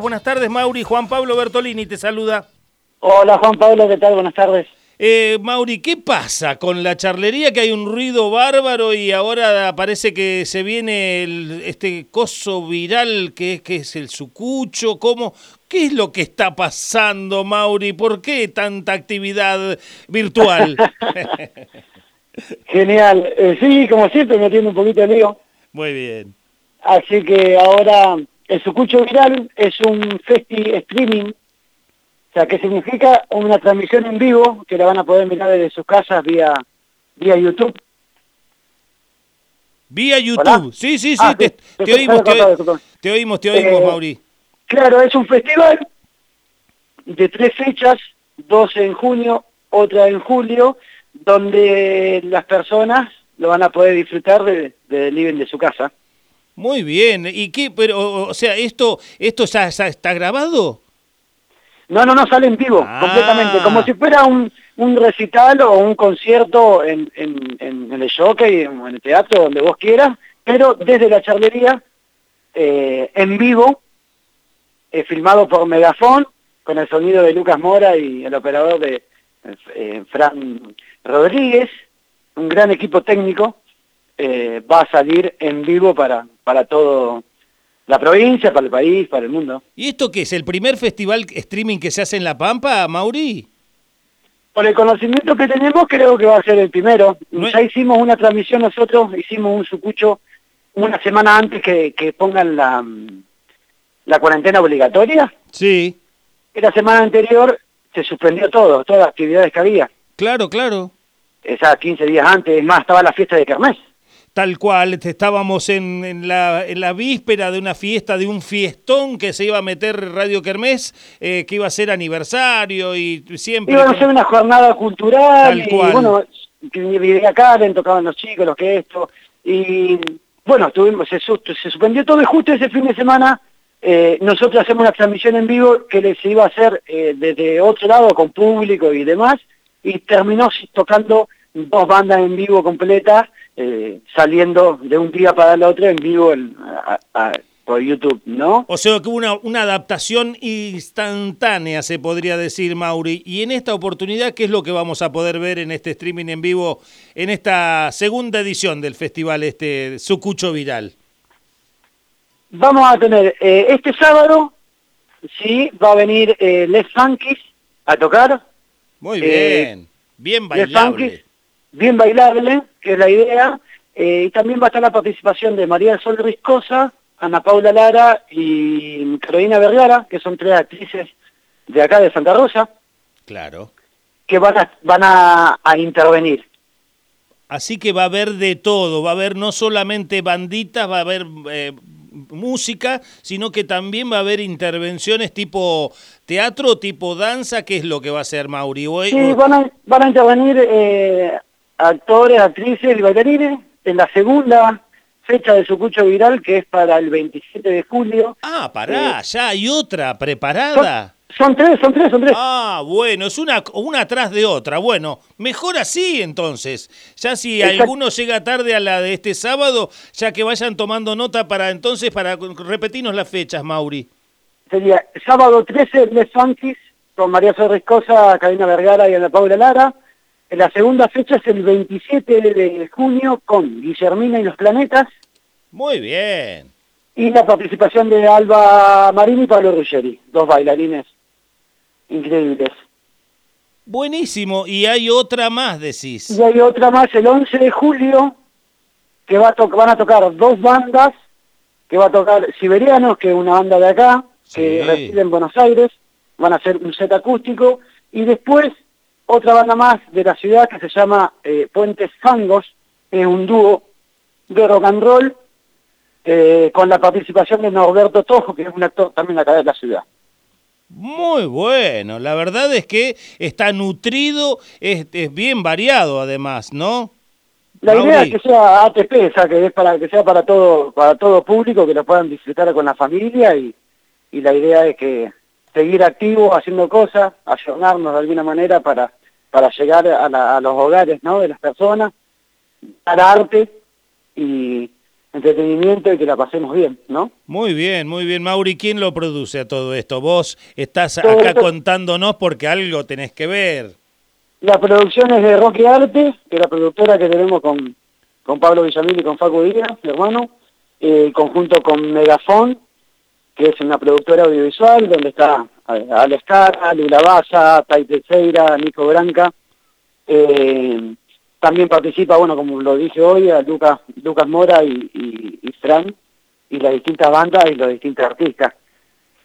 Buenas tardes, Mauri. Juan Pablo Bertolini te saluda. Hola, Juan Pablo, ¿qué tal? Buenas tardes. Eh, Mauri, ¿qué pasa con la charlería? Que hay un ruido bárbaro y ahora parece que se viene el, este coso viral que es, que es el sucucho. ¿Cómo? ¿Qué es lo que está pasando, Mauri? ¿Por qué tanta actividad virtual? Genial. Eh, sí, como siempre, metiendo un poquito de lío. Muy bien. Así que ahora el Sucucho Viral es un festi streaming, o sea, que significa una transmisión en vivo que la van a poder mirar desde sus casas vía, vía YouTube. Vía YouTube, sí, sí, sí, Ah, te, sí, te te- oímos, te- oímos, te oímos, Eh, Mauri. Claro, es un festival de tres fechas, dos en junio, otra en julio, donde las personas lo van a poder disfrutar de, del living de su casa. Muy bien. ¿Y qué? Pero, o- sea, ¿esto esto ya, ya está grabado? No, no, no, sale en vivo, Ah. completamente, como si fuera un, un recital o un concierto en, en, en, en el jockey, en, en el teatro, donde vos quieras, pero desde la charlería, eh, en vivo, eh, filmado por Megafon, con el sonido de Lucas Mora y el operador de eh, Fran Rodríguez, un gran equipo técnico, eh, va a salir en vivo para, para todo la provincia, para el país, para el mundo. ¿Y esto qué es? ¿El primer festival streaming que se hace en La Pampa, Mauri? Por el conocimiento que tenemos, creo que va a ser el primero. No es- Ya hicimos una transmisión nosotros, hicimos un sucucho una semana antes que, que pongan la, mm, la cuarentena obligatoria. Sí. Y la semana anterior se suspendió todo, todas las actividades que había. Claro, claro. Esas 15 días antes, es más, estaba la fiesta de Kermés. Tal cual, estábamos en, en la, en la víspera de una fiesta, de un fiestón que se iba a meter Radio Kermés, eh, que iba a ser aniversario y siempre... Iban a hacer una jornada cultural Tal y bueno, vivía Karen, tocaban los chicos, los que esto, y bueno, tuvimos, se, se suspendió todo y justo ese fin de semana eh, nosotros hacemos una transmisión en vivo que les iba a hacer eh, desde otro lado con público y demás, y terminó tocando dos bandas en vivo completas, eh, saliendo de un día para el otro en vivo en- a- a- por YouTube, ¿no? O sea que hubo una, una adaptación instantánea, se podría decir, Mauri. Y en esta oportunidad, ¿qué es lo que vamos a poder ver en este streaming en vivo, en esta segunda edición del festival este Sucucho Viral? Vamos a tener eh, este sábado, sí, va a venir eh, Les Funkies a tocar, Muy Eh, bien, bien Les bailable. Funkies, bien bailable, que es la idea, eh, y también va a estar la participación de María del Sol Riscosa, Ana Paula Lara y Carolina Vergara, que son tres actrices de acá de Santa Rosa, Claro. que van a, van a, a intervenir. Así que va a haber de todo, va a haber no solamente banditas, va a haber eh, música, sino que también va a haber intervenciones tipo teatro, tipo danza, ¿qué es lo que va a hacer Mauri? Sí, van a, van a intervenir eh, actores, actrices y bailarines en la segunda fecha de Sucucho Viral, que es para el 27 de julio. Ah, pará, Eh, ya hay otra preparada. son tres, son tres, son tres. Ah, bueno, es una, una atrás de otra. Bueno, mejor así entonces. Ya si Exacto. alguno llega tarde a la de este sábado, ya que vayan tomando nota para entonces, para repetirnos las fechas, Mauri. Sería sábado 13, Les Funkies, con María Sol Riscosa, Karina Vergara y Ana Paula Lara. La segunda fecha es el 27 de junio con Guillermina y los Planetas Muy bien. y la participación de Alba Marini y Pablo Ruggeri, dos bailarines increíbles. Buenísimo. Y hay otra más, decís. Y hay otra más el 11 de julio que va a van a tocar dos bandas, que va a tocar Siberianos, que es una banda de acá, que Sí. reside en Buenos Aires, van a hacer un set acústico, y después otra banda más de la ciudad que se llama eh, Puentes Fangos, es un dúo de rock and roll, eh, con la participación de Norberto Tojo, que es un actor también acá de la ciudad. Muy bueno. La verdad es que está nutrido, es, es bien variado además, ¿no? La idea es que sea ATP, o que es para que sea para todo para todo público, que lo puedan disfrutar con la familia y, y la idea es que seguir activos, haciendo cosas, ayornarnos de alguna manera para para llegar a, la- a los hogares, ¿no? De las personas, dar arte y, entretenimiento y que la pasemos bien, ¿no? Muy bien, muy bien. Mauri, ¿quién lo produce a todo esto? Vos estás acá contándonos porque algo tenés que ver. La producción es de Rocky Arte, que es la productora que tenemos con, con Pablo Villamil y con Facu Díaz, mi hermano, eh, conjunto con Megafon, que es una productora audiovisual donde está Alex Cara, Lula Baza, Tai Teixeira, Nico Branca. Eh, también participa, bueno, como lo dije hoy, a Lucas, Lucas Mora y, y, Fran, y las distintas bandas y los distintos artistas.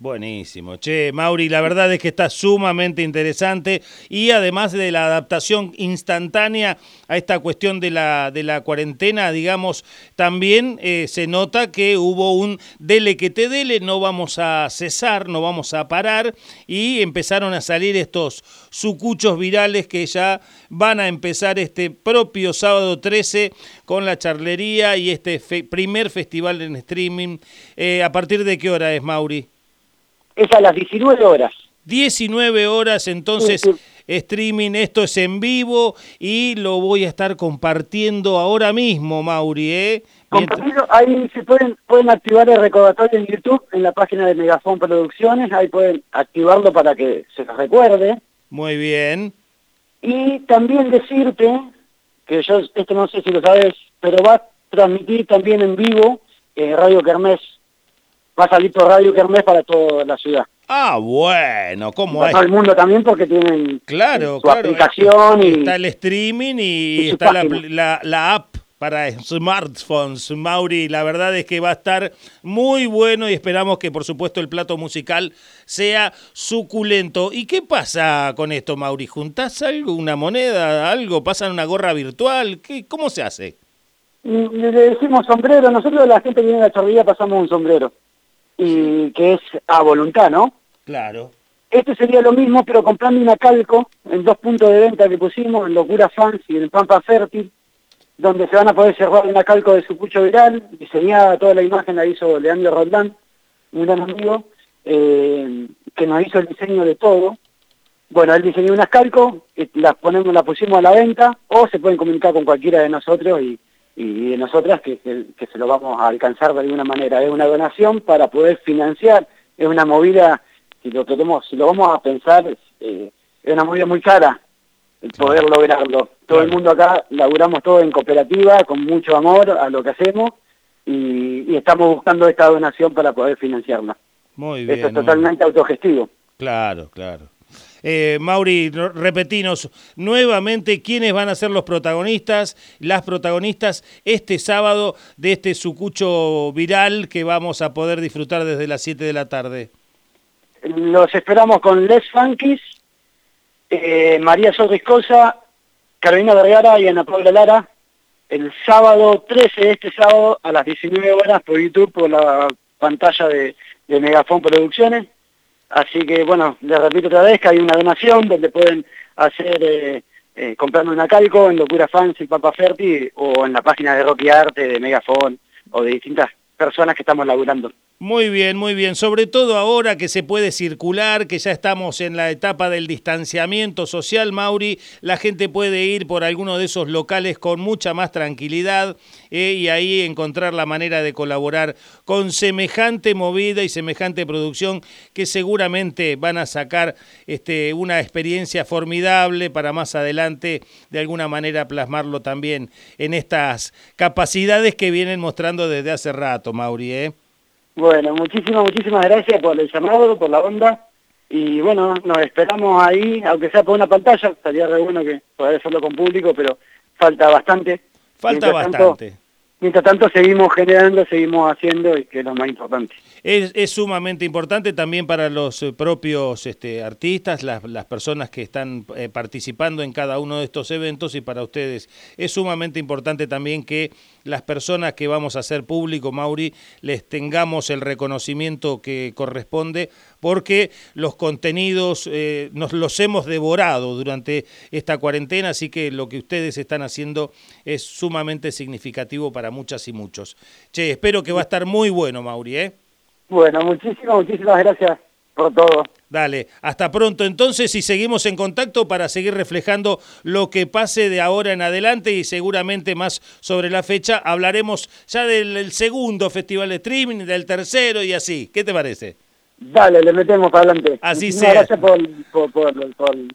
Buenísimo. Che, Mauri, la verdad es que está sumamente interesante y además de la adaptación instantánea a esta cuestión de la, de la cuarentena, digamos, también eh, se nota que hubo un dele que te dele, no vamos a cesar, no vamos a parar y empezaron a salir estos sucuchos virales que ya van a empezar este propio sábado 13 con la charlería y este primer festival en streaming. Eh, ¿A partir de qué hora es, Mauri? Es a las 19 horas. 19 horas, entonces streaming, esto es en vivo y lo voy a estar compartiendo ahora mismo, Mauri. ¿eh? Ahí se pueden, pueden activar el recordatorio en YouTube, en la página de Megafon Producciones, ahí pueden activarlo para que se les recuerde. Muy bien. Y también decirte, que yo esto no sé si lo sabes, pero va a transmitir también en vivo eh, Radio Kermés va a salir por Radio Kermés para toda la ciudad. Ah, bueno, ¿cómo es? Para el mundo también porque tienen claro, su aplicación y... Está el streaming y, está la, la, app para smartphones, Mauri. La verdad es que va a estar muy bueno y esperamos que, por supuesto, el plato musical sea suculento. ¿Y qué pasa con esto, Mauri? ¿Juntás algo, una moneda, algo? ¿Pasan una gorra virtual? ¿Qué, ¿Cómo se hace? Le decimos sombrero. Nosotros, la gente que viene a la chorrilla, pasamos un sombrero y que es a voluntad, ¿no? Claro. Este sería lo mismo, pero comprando una calco en dos puntos de venta que pusimos, en Locura Fans y en Pampa Fértil, donde se van a poder cerrar una calco de su pucho viral, diseñada, toda la imagen la hizo Leandro Roldán, un gran amigo, eh, que nos hizo el diseño de todo. Bueno, él diseñó unas calcos, las ponemos, las pusimos a la venta, o se pueden comunicar con cualquiera de nosotros y y de nosotras que, que, se lo vamos a alcanzar de alguna manera. Es una donación para poder financiar, es una movida, si lo queremos, si lo vamos a pensar, eh, es una movida muy cara el poder lograrlo. Todo el mundo acá laburamos todo en cooperativa, con mucho amor a lo que hacemos y, estamos buscando esta donación para poder financiarla. Muy bien. Esto es totalmente autogestivo. Claro, claro. Eh, Mauri, repetinos nuevamente quiénes van a ser los protagonistas, las protagonistas este sábado de este sucucho viral que vamos a poder disfrutar desde las 7 de la tarde. Los esperamos con Les Funkies, eh, María Sorriscosa, Carolina Vergara y Ana Paula Lara el sábado 13 de este sábado a las 19 horas por YouTube, por la pantalla de, de Megafon Producciones. Así que, bueno, les repito otra vez que hay una donación donde pueden hacer, eh, eh, comprando una calco en Locura Fans y Papa Ferti o en la página de Rocky Arte, de Megafon o de distintas personas que estamos laburando. Muy bien, muy bien. Sobre todo ahora que se puede circular, que ya estamos en la etapa del distanciamiento social, Mauri, la gente puede ir por alguno de esos locales con mucha más tranquilidad eh, y ahí encontrar la manera de colaborar con semejante movida y semejante producción que seguramente van a sacar este, una experiencia formidable para más adelante de alguna manera plasmarlo también en estas capacidades que vienen mostrando desde hace rato, Mauri. ¿eh? Bueno, muchísimas, muchísimas gracias por el llamado, por la onda. Y bueno, nos esperamos ahí, aunque sea por una pantalla, estaría re bueno que poder hacerlo con público, pero falta bastante. Falta bastante. Mientras tanto seguimos generando, seguimos haciendo y que es lo más importante. Es, sumamente importante también para los eh, propios este, artistas, las, personas que están eh, participando en cada uno de estos eventos y para ustedes es sumamente importante también que las personas que vamos a hacer público, Mauri, les tengamos el reconocimiento que corresponde porque los contenidos eh, nos los hemos devorado durante esta cuarentena, así que lo que ustedes están haciendo es sumamente significativo para muchas y muchos. Che, espero que va a estar muy bueno, Mauri, ¿eh? Bueno, muchísimas, muchísimas gracias por todo. Dale, hasta pronto entonces y seguimos en contacto para seguir reflejando lo que pase de ahora en adelante y seguramente más sobre la fecha. Hablaremos ya del segundo festival de streaming, del tercero y así. ¿Qué te parece? Dale, le metemos para adelante. Así sea. Gracias por,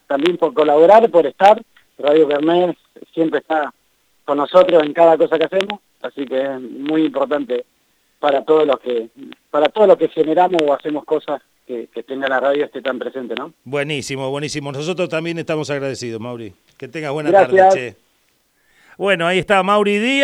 también por colaborar, por estar. Radio Kermés siempre está con nosotros en cada cosa que hacemos, así que es muy importante para todos los que para todos los que generamos o hacemos cosas que, tenga la radio esté tan presente, ¿no? Buenísimo, buenísimo. Nosotros también estamos agradecidos, Mauri. Que tengas buena tarde, che. Bueno, ahí está Mauri Díaz.